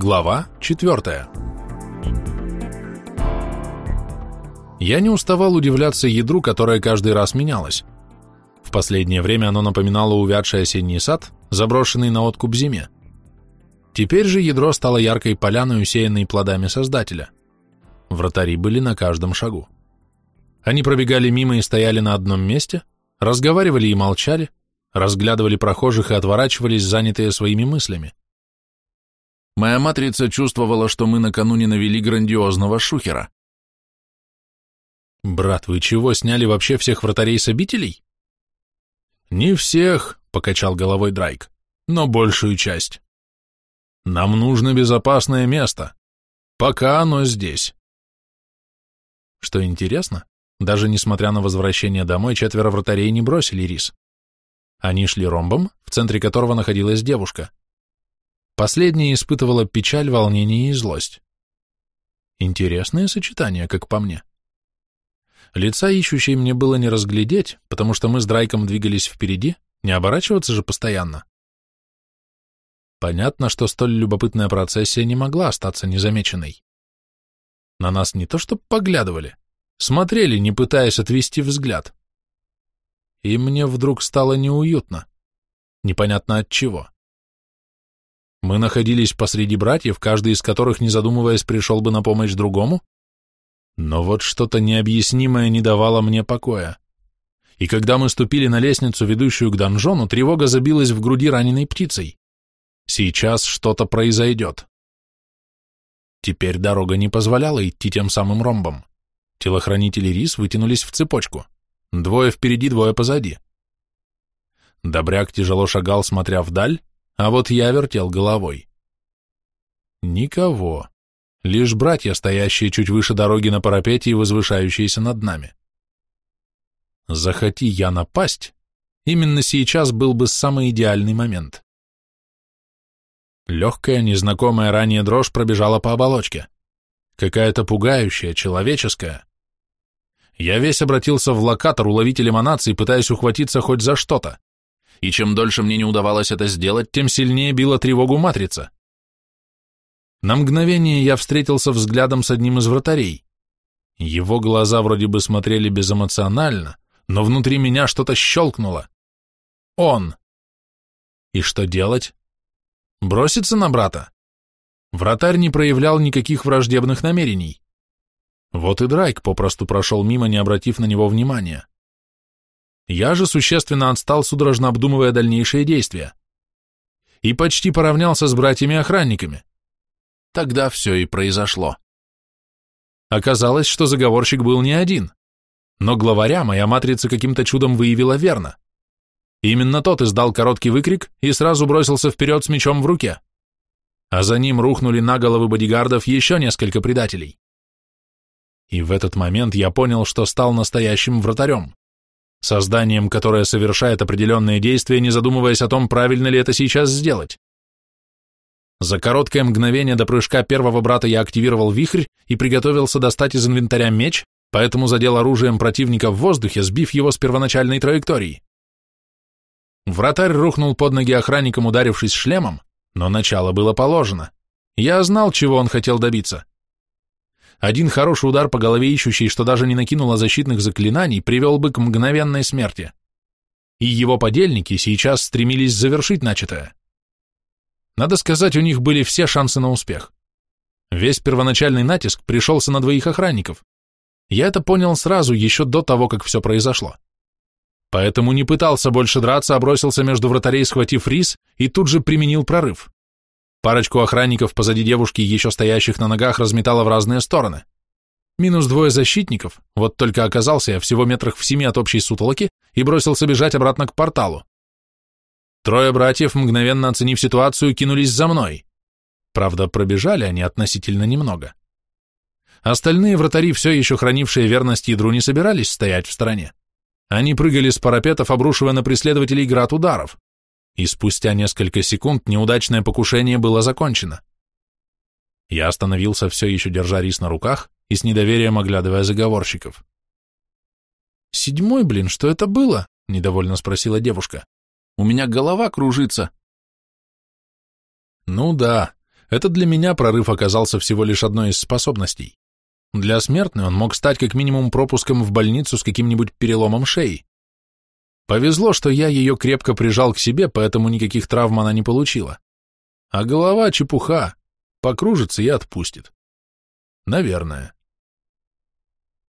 Глава 4 Я не уставал удивляться ядру, которое каждый раз менялось. В последнее время оно напоминало увядший осенний сад, заброшенный на откуп зиме. Теперь же ядро стало яркой поляной, усеянной плодами Создателя. Вратари были на каждом шагу. Они пробегали мимо и стояли на одном месте, разговаривали и молчали, разглядывали прохожих и отворачивались, занятые своими мыслями. Моя матрица чувствовала, что мы накануне навели грандиозного шухера. «Брат, вы чего, сняли вообще всех вратарей с обителей?» «Не всех», — покачал головой Драйк, — «но большую часть. Нам нужно безопасное место. Пока оно здесь». Что интересно, даже несмотря на возвращение домой, четверо вратарей не бросили рис. Они шли ромбом, в центре которого находилась девушка. Последняя испытывала печаль, волнение и злость. Интересное сочетание, как по мне. Лица ищущей мне было не разглядеть, потому что мы с Драйком двигались впереди, не оборачиваться же постоянно. Понятно, что столь любопытная процессия не могла остаться незамеченной. На нас не то что поглядывали, смотрели, не пытаясь отвести взгляд. И мне вдруг стало неуютно. Непонятно от чего. Мы находились посреди братьев, каждый из которых, не задумываясь, пришел бы на помощь другому, но вот что-то необъяснимое не давало мне покоя. И когда мы ступили на лестницу, ведущую к донжону, тревога забилась в груди раненой птицей. Сейчас что-то произойдет. Теперь дорога не позволяла идти тем самым ромбом. Телохранители рис вытянулись в цепочку. Двое впереди, двое позади. Добряк тяжело шагал, смотря вдаль, а вот я вертел головой. Никого. Лишь братья, стоящие чуть выше дороги на парапете и возвышающиеся над нами. Захоти я напасть, именно сейчас был бы самый идеальный момент. Легкая, незнакомая ранее дрожь пробежала по оболочке. Какая-то пугающая, человеческая. Я весь обратился в локатор, уловитель эманаций, пытаясь ухватиться хоть за что-то и чем дольше мне не удавалось это сделать, тем сильнее била тревогу матрица. На мгновение я встретился взглядом с одним из вратарей. Его глаза вроде бы смотрели безэмоционально, но внутри меня что-то щелкнуло. Он. И что делать? Броситься на брата? Вратарь не проявлял никаких враждебных намерений. Вот и Драйк попросту прошел мимо, не обратив на него внимания. Я же существенно отстал, судорожно обдумывая дальнейшие действия. И почти поравнялся с братьями-охранниками. Тогда все и произошло. Оказалось, что заговорщик был не один. Но главаря моя матрица каким-то чудом выявила верно. Именно тот издал короткий выкрик и сразу бросился вперед с мечом в руке. А за ним рухнули на головы бодигардов еще несколько предателей. И в этот момент я понял, что стал настоящим вратарем созданием, которое совершает определенные действия, не задумываясь о том, правильно ли это сейчас сделать. За короткое мгновение до прыжка первого брата я активировал вихрь и приготовился достать из инвентаря меч, поэтому задел оружием противника в воздухе, сбив его с первоначальной траектории. Вратарь рухнул под ноги охранникам, ударившись шлемом, но начало было положено. Я знал, чего он хотел добиться. Один хороший удар по голове ищущей, что даже не накинула защитных заклинаний, привел бы к мгновенной смерти. И его подельники сейчас стремились завершить начатое. Надо сказать, у них были все шансы на успех. Весь первоначальный натиск пришелся на двоих охранников. Я это понял сразу, еще до того, как все произошло. Поэтому не пытался больше драться, а бросился между вратарей, схватив рис, и тут же применил прорыв. Парочку охранников позади девушки, еще стоящих на ногах, разметало в разные стороны. Минус двое защитников, вот только оказался я всего метрах в семи от общей сутолоки и бросился бежать обратно к порталу. Трое братьев, мгновенно оценив ситуацию, кинулись за мной. Правда, пробежали они относительно немного. Остальные вратари, все еще хранившие верность ядру, не собирались стоять в стороне. Они прыгали с парапетов, обрушивая на преследователей град ударов и спустя несколько секунд неудачное покушение было закончено. Я остановился, все еще держа рис на руках и с недоверием оглядывая заговорщиков. «Седьмой, блин, что это было?» — недовольно спросила девушка. «У меня голова кружится». «Ну да, Этот для меня прорыв оказался всего лишь одной из способностей. Для смертной он мог стать как минимум пропуском в больницу с каким-нибудь переломом шеи. Повезло, что я ее крепко прижал к себе, поэтому никаких травм она не получила. А голова — чепуха, покружится и отпустит. Наверное.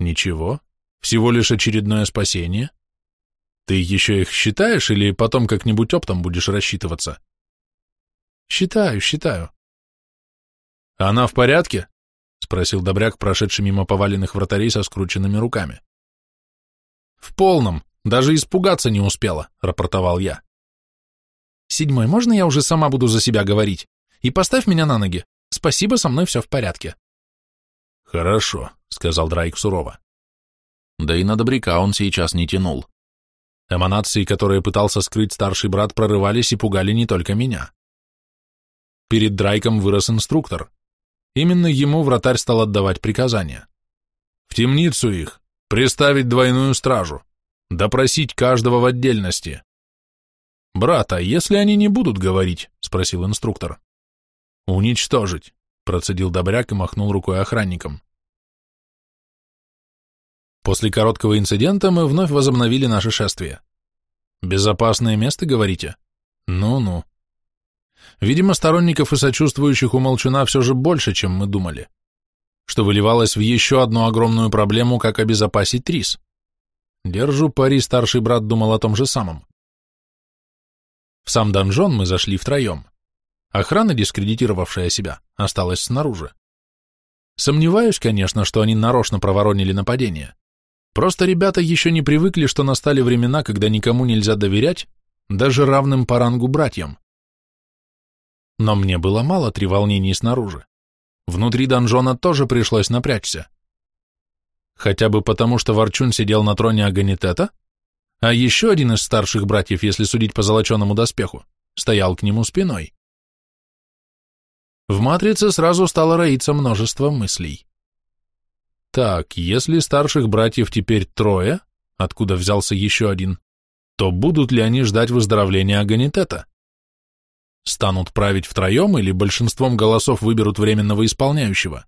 Ничего, всего лишь очередное спасение. Ты еще их считаешь или потом как-нибудь оптом будешь рассчитываться? Считаю, считаю. Она в порядке? Спросил Добряк, прошедший мимо поваленных вратарей со скрученными руками. В полном, даже испугаться не успела, рапортовал я. Седьмой, можно я уже сама буду за себя говорить? И поставь меня на ноги. Спасибо, со мной все в порядке. Хорошо, сказал Драйк сурово. Да и на добряка он сейчас не тянул. Эманации, которые пытался скрыть старший брат, прорывались и пугали не только меня. Перед Драйком вырос инструктор. Именно ему вратарь стал отдавать приказания. В темницу их, приставить двойную стражу, допросить каждого в отдельности. «Брат, а если они не будут говорить?» — спросил инструктор. «Уничтожить», — процедил Добряк и махнул рукой охранникам. После короткого инцидента мы вновь возобновили наше шествие. Безопасное место, говорите? Ну-ну. Видимо, сторонников и сочувствующих у Молчуна все же больше, чем мы думали, что выливалось в еще одну огромную проблему, как обезопасить рис. Держу пари, старший брат думал о том же самом. В сам донжон мы зашли втроем. Охрана, дискредитировавшая себя, осталась снаружи. Сомневаюсь, конечно, что они нарочно проворонили нападение. Просто ребята еще не привыкли, что настали времена, когда никому нельзя доверять, даже равным по рангу братьям. Но мне было мало треволнений снаружи. Внутри донжона тоже пришлось напрячься. Хотя бы потому, что Ворчун сидел на троне Аганитета, а еще один из старших братьев, если судить по золоченому доспеху, стоял к нему спиной. В матрице сразу стало роиться множество мыслей. Так, если старших братьев теперь трое, откуда взялся еще один, то будут ли они ждать выздоровления Аганитета? Станут править втроем или большинством голосов выберут временного исполняющего?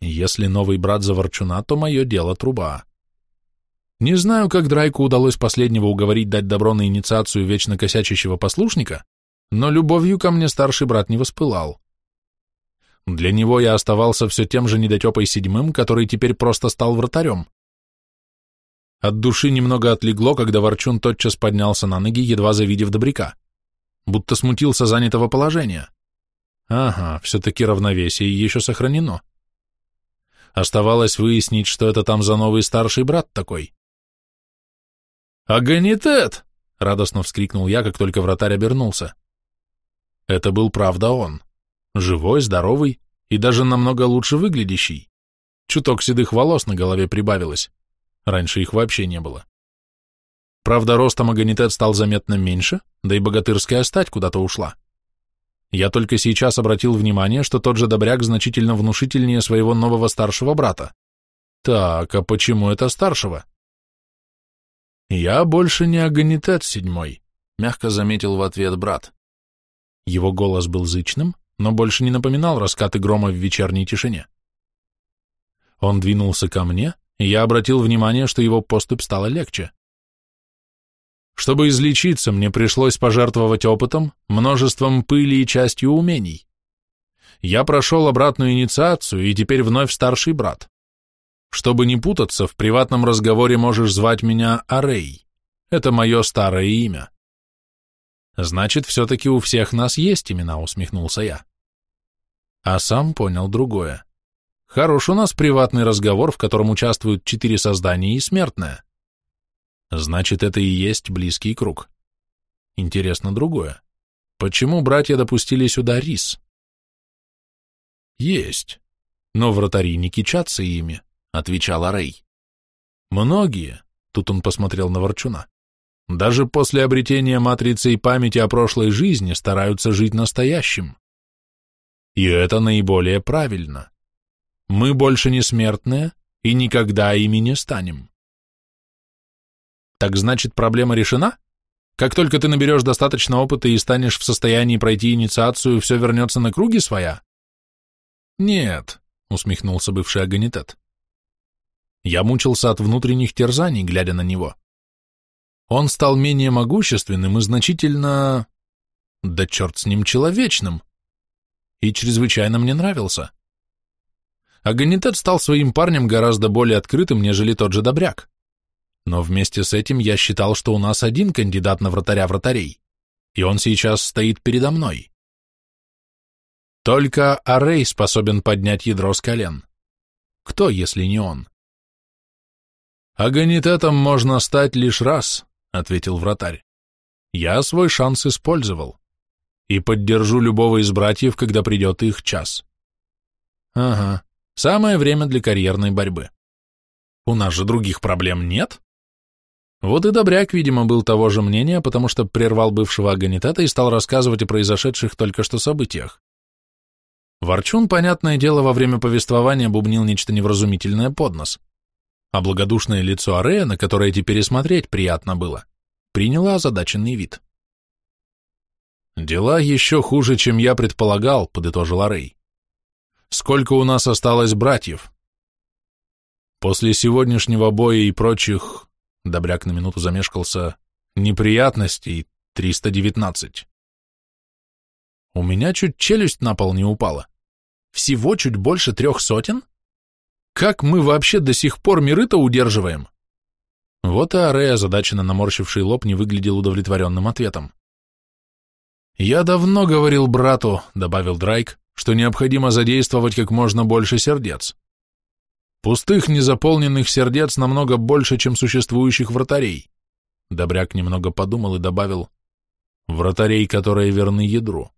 Если новый брат Заворчуна, то мое дело труба. Не знаю, как Драйку удалось последнего уговорить дать добро на инициацию вечно косячащего послушника, но любовью ко мне старший брат не воспылал. Для него я оставался все тем же недотепой седьмым, который теперь просто стал вратарем. От души немного отлегло, когда Ворчун тотчас поднялся на ноги, едва завидев добряка. Будто смутился занятого положения. Ага, все-таки равновесие еще сохранено. Оставалось выяснить, что это там за новый старший брат такой. «Аганитет!» — радостно вскрикнул я, как только вратарь обернулся. Это был правда он. Живой, здоровый и даже намного лучше выглядящий. Чуток седых волос на голове прибавилось. Раньше их вообще не было. Правда, ростом агонитет стал заметно меньше, да и богатырская стать куда-то ушла. Я только сейчас обратил внимание, что тот же добряк значительно внушительнее своего нового старшего брата. Так, а почему это старшего? Я больше не агонитет седьмой, мягко заметил в ответ брат. Его голос был зычным, но больше не напоминал раскаты грома в вечерней тишине. Он двинулся ко мне, и я обратил внимание, что его поступь стала легче. Чтобы излечиться, мне пришлось пожертвовать опытом, множеством пыли и частью умений. Я прошел обратную инициацию и теперь вновь старший брат. Чтобы не путаться, в приватном разговоре можешь звать меня Арей. Это мое старое имя. Значит, все-таки у всех нас есть имена, усмехнулся я а сам понял другое. Хорош у нас приватный разговор, в котором участвуют четыре создания и смертное. Значит, это и есть близкий круг. Интересно другое. Почему братья допустили сюда рис? Есть. Но вратари не кичатся ими, отвечала Рэй. Многие, тут он посмотрел на Ворчуна, даже после обретения матрицы и памяти о прошлой жизни стараются жить настоящим. И это наиболее правильно. Мы больше не смертные и никогда ими не станем. Так значит, проблема решена? Как только ты наберешь достаточно опыта и станешь в состоянии пройти инициацию, все вернется на круги своя? Нет, усмехнулся бывший агонитет. Я мучился от внутренних терзаний, глядя на него. Он стал менее могущественным и значительно... Да черт с ним человечным. И чрезвычайно мне нравился. Агонитет стал своим парнем гораздо более открытым, нежели тот же Добряк. Но вместе с этим я считал, что у нас один кандидат на вратаря вратарей, и он сейчас стоит передо мной. Только Арей способен поднять ядро с колен. Кто, если не он? Агонитетом можно стать лишь раз, ответил вратарь. Я свой шанс использовал и поддержу любого из братьев, когда придет их час. Ага, самое время для карьерной борьбы. У нас же других проблем нет. Вот и Добряк, видимо, был того же мнения, потому что прервал бывшего агонитата и стал рассказывать о произошедших только что событиях. Ворчун, понятное дело, во время повествования бубнил нечто невразумительное под нос, а благодушное лицо Арея, на которое теперь смотреть приятно было, приняло озадаченный вид. «Дела еще хуже, чем я предполагал», — подытожил Арей. «Сколько у нас осталось братьев?» После сегодняшнего боя и прочих Добряк на минуту замешкался. Неприятностей 319. У меня чуть челюсть на пол не упала. Всего чуть больше трех сотен? Как мы вообще до сих пор миры-то удерживаем? Вот и Арей, озадаченно наморщивший лоб, не выглядел удовлетворенным ответом. «Я давно говорил брату», — добавил Драйк, «что необходимо задействовать как можно больше сердец. Пустых, незаполненных сердец намного больше, чем существующих вратарей. Добряк немного подумал и добавил, вратарей, которые верны ядру.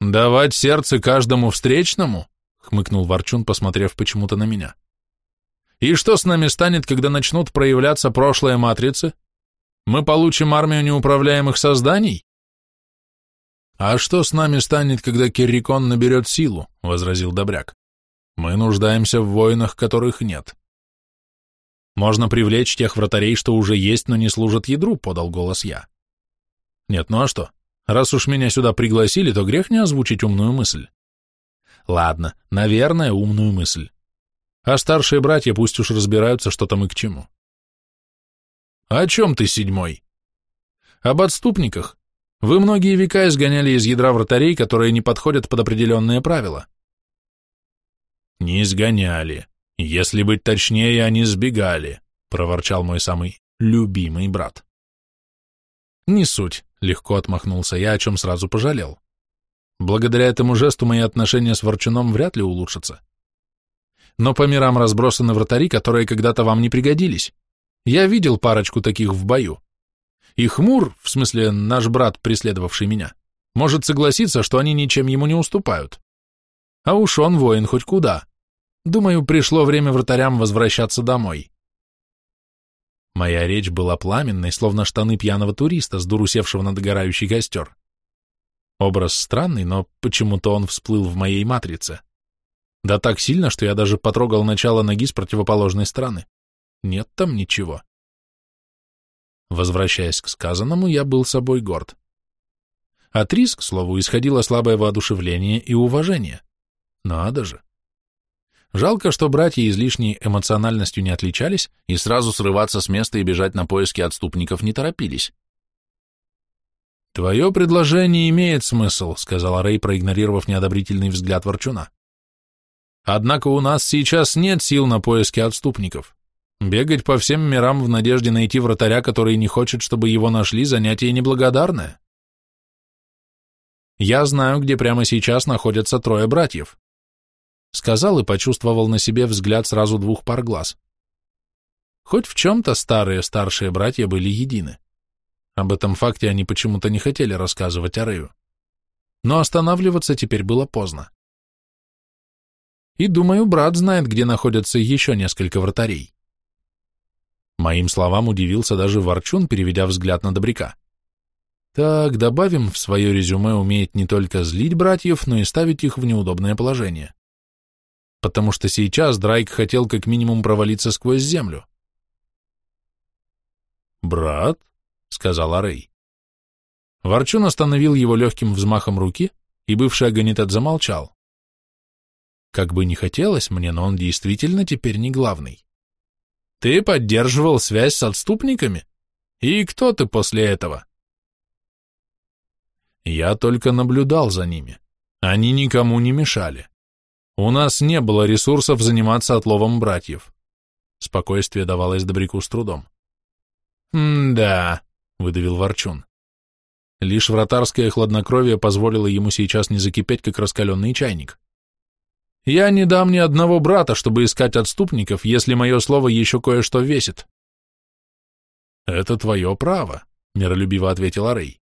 «Давать сердце каждому встречному?» — хмыкнул Ворчун, посмотрев почему-то на меня. «И что с нами станет, когда начнут проявляться прошлые матрицы? Мы получим армию неуправляемых созданий?» «А что с нами станет, когда Керрикон наберет силу?» — возразил Добряк. Мы нуждаемся в воинах, которых нет. Можно привлечь тех вратарей, что уже есть, но не служат ядру, подал голос я. Нет, ну а что? Раз уж меня сюда пригласили, то грех не озвучить умную мысль. Ладно, наверное, умную мысль. А старшие братья пусть уж разбираются, что там и к чему. О чем ты, седьмой? Об отступниках. Вы многие века изгоняли из ядра вратарей, которые не подходят под определенные правила. «Не изгоняли. Если быть точнее, они сбегали», — проворчал мой самый любимый брат. «Не суть», — легко отмахнулся я, о чем сразу пожалел. Благодаря этому жесту мои отношения с Ворчуном вряд ли улучшатся. Но по мирам разбросаны вратари, которые когда-то вам не пригодились. Я видел парочку таких в бою. И Хмур, в смысле наш брат, преследовавший меня, может согласиться, что они ничем ему не уступают. А уж он воин хоть куда. Думаю, пришло время вратарям возвращаться домой. Моя речь была пламенной, словно штаны пьяного туриста, с дуру севшего на догорающий костер. Образ странный, но почему-то он всплыл в моей матрице. Да так сильно, что я даже потрогал начало ноги с противоположной стороны. Нет там ничего. Возвращаясь к сказанному, я был собой горд. От Рис, к слову, исходило слабое воодушевление и уважение. Надо же. Жалко, что братья излишней эмоциональностью не отличались и сразу срываться с места и бежать на поиски отступников не торопились. «Твое предложение имеет смысл», — сказал Рэй, проигнорировав неодобрительный взгляд Ворчуна. «Однако у нас сейчас нет сил на поиски отступников. Бегать по всем мирам в надежде найти вратаря, который не хочет, чтобы его нашли, занятие неблагодарное. Я знаю, где прямо сейчас находятся трое братьев сказал и почувствовал на себе взгляд сразу двух пар глаз. Хоть в чем-то старые старшие братья были едины. Об этом факте они почему-то не хотели рассказывать Арею. Но останавливаться теперь было поздно. И, думаю, брат знает, где находятся еще несколько вратарей. Моим словам удивился даже Ворчун, переведя взгляд на Добряка. Так, добавим, в свое резюме умеет не только злить братьев, но и ставить их в неудобное положение потому что сейчас Драйк хотел как минимум провалиться сквозь землю. «Брат?» — сказала Рэй. Ворчун остановил его легким взмахом руки, и бывший агонитет замолчал. Как бы не хотелось мне, но он действительно теперь не главный. Ты поддерживал связь с отступниками? И кто ты после этого? Я только наблюдал за ними. Они никому не мешали. У нас не было ресурсов заниматься отловом братьев. Спокойствие давалось Добряку с трудом. «М-да», — выдавил Ворчун. Лишь вратарское хладнокровие позволило ему сейчас не закипеть, как раскаленный чайник. «Я не дам ни одного брата, чтобы искать отступников, если мое слово еще кое-что весит». «Это твое право», — миролюбиво ответила Рэй.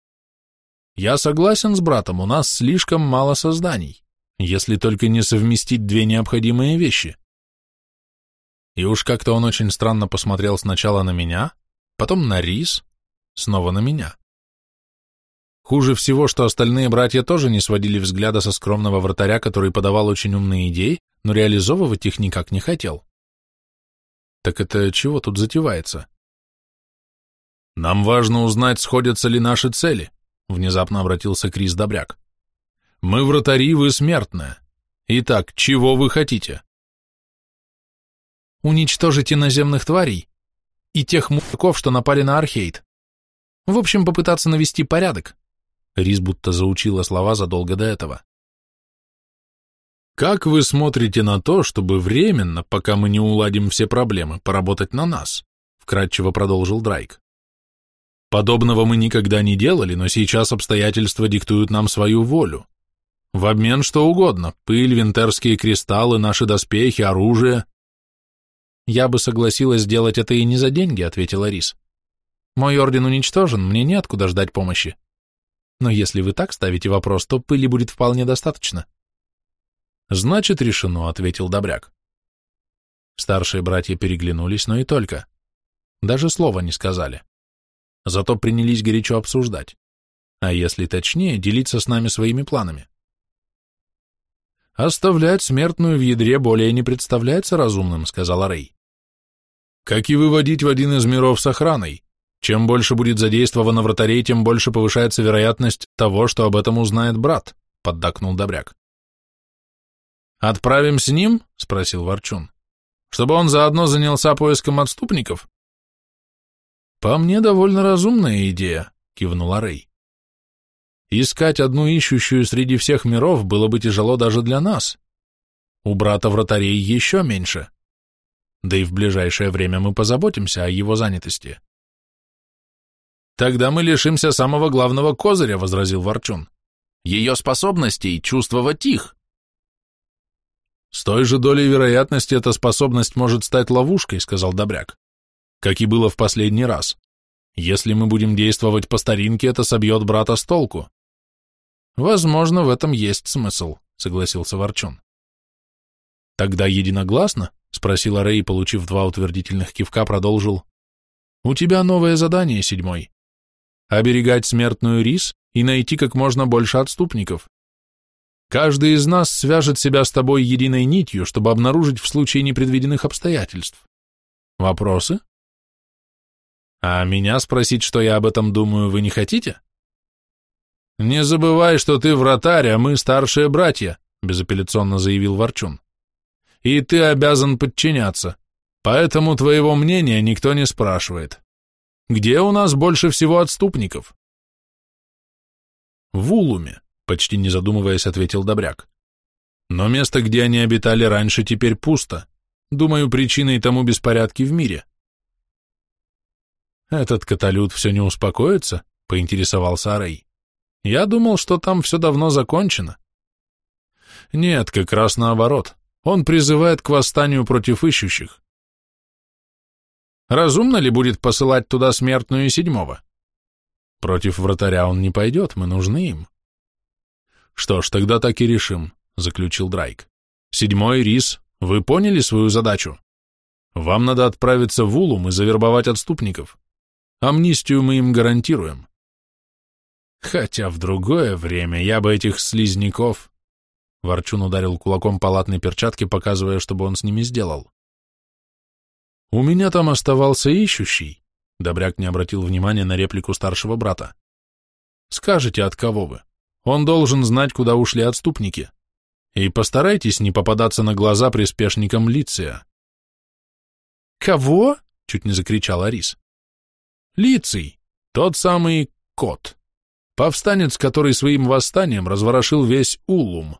«Я согласен с братом, у нас слишком мало созданий, если только не совместить две необходимые вещи». И уж как-то он очень странно посмотрел сначала на меня, потом на Рис, снова на меня. Хуже всего, что остальные братья тоже не сводили взгляда со скромного вратаря, который подавал очень умные идеи, но реализовывать их никак не хотел. Так это чего тут затевается? Нам важно узнать, сходятся ли наши цели, внезапно обратился Крис Добряк. Мы вратари, вы смертная. Итак, чего вы хотите? Уничтожить иноземных тварей и тех мужиков, что напали на Архейд. В общем, попытаться навести порядок. Рис будто заучила слова задолго до этого. «Как вы смотрите на то, чтобы временно, пока мы не уладим все проблемы, поработать на нас?» — вкратчиво продолжил Драйк. «Подобного мы никогда не делали, но сейчас обстоятельства диктуют нам свою волю. В обмен что угодно — пыль, винтерские кристаллы, наши доспехи, оружие». «Я бы согласилась сделать это и не за деньги», — ответила Рис. «Мой орден уничтожен, мне неоткуда ждать помощи. Но если вы так ставите вопрос, то пыли будет вполне достаточно. Значит, решено, ответил Добряк. Старшие братья переглянулись, но и только. Даже слова не сказали. Зато принялись горячо обсуждать. А если точнее, делиться с нами своими планами. «Оставлять смертную в ядре более не представляется разумным», — сказала Рэй. «Как и выводить в один из миров с охраной. Чем больше будет задействовано вратарей, тем больше повышается вероятность того, что об этом узнает брат, поддакнул Добряк. Отправим с ним? спросил Ворчун. Чтобы он заодно занялся поиском отступников? По мне довольно разумная идея, кивнула Рэй. Искать одну ищущую среди всех миров было бы тяжело даже для нас. У брата вратарей еще меньше. Да и в ближайшее время мы позаботимся о его занятости. Тогда мы лишимся самого главного козыря, возразил Ворчун. Ее способностей чувствовать их. С той же долей вероятности эта способность может стать ловушкой, сказал Добряк. Как и было в последний раз. Если мы будем действовать по старинке, это собьет брата с толку. Возможно, в этом есть смысл, согласился Ворчун. Тогда единогласно? Спросила Рэй, получив два утвердительных кивка, продолжил. У тебя новое задание, седьмой оберегать смертную рис и найти как можно больше отступников. Каждый из нас свяжет себя с тобой единой нитью, чтобы обнаружить в случае непредвиденных обстоятельств. Вопросы? А меня спросить, что я об этом думаю, вы не хотите? Не забывай, что ты вратарь, а мы старшие братья, безапелляционно заявил Ворчун. И ты обязан подчиняться, поэтому твоего мнения никто не спрашивает. Где у нас больше всего отступников? В Улуме, почти не задумываясь, ответил Добряк. Но место, где они обитали раньше, теперь пусто. Думаю, причиной тому беспорядки в мире. Этот каталют все не успокоится? Поинтересовался Арей. Я думал, что там все давно закончено. Нет, как раз наоборот. Он призывает к восстанию против ищущих. Разумно ли будет посылать туда смертную седьмого? Против вратаря он не пойдет, мы нужны им. Что ж, тогда так и решим, заключил Драйк. Седьмой рис, вы поняли свою задачу? Вам надо отправиться в Улум и завербовать отступников. Амнистию мы им гарантируем. Хотя в другое время я бы этих слизняков... Ворчун ударил кулаком по латной перчатке, показывая, чтобы он с ними сделал. У меня там оставался ищущий, Добряк не обратил внимания на реплику старшего брата. Скажите, от кого вы? Он должен знать, куда ушли отступники. И постарайтесь не попадаться на глаза приспешникам Лиция. Кого? Чуть не закричал Арис. Лиций, тот самый кот. Повстанец, который своим восстанием разворошил весь Улум.